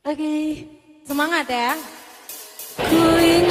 Oke, okay. semangat ya. Ku ingin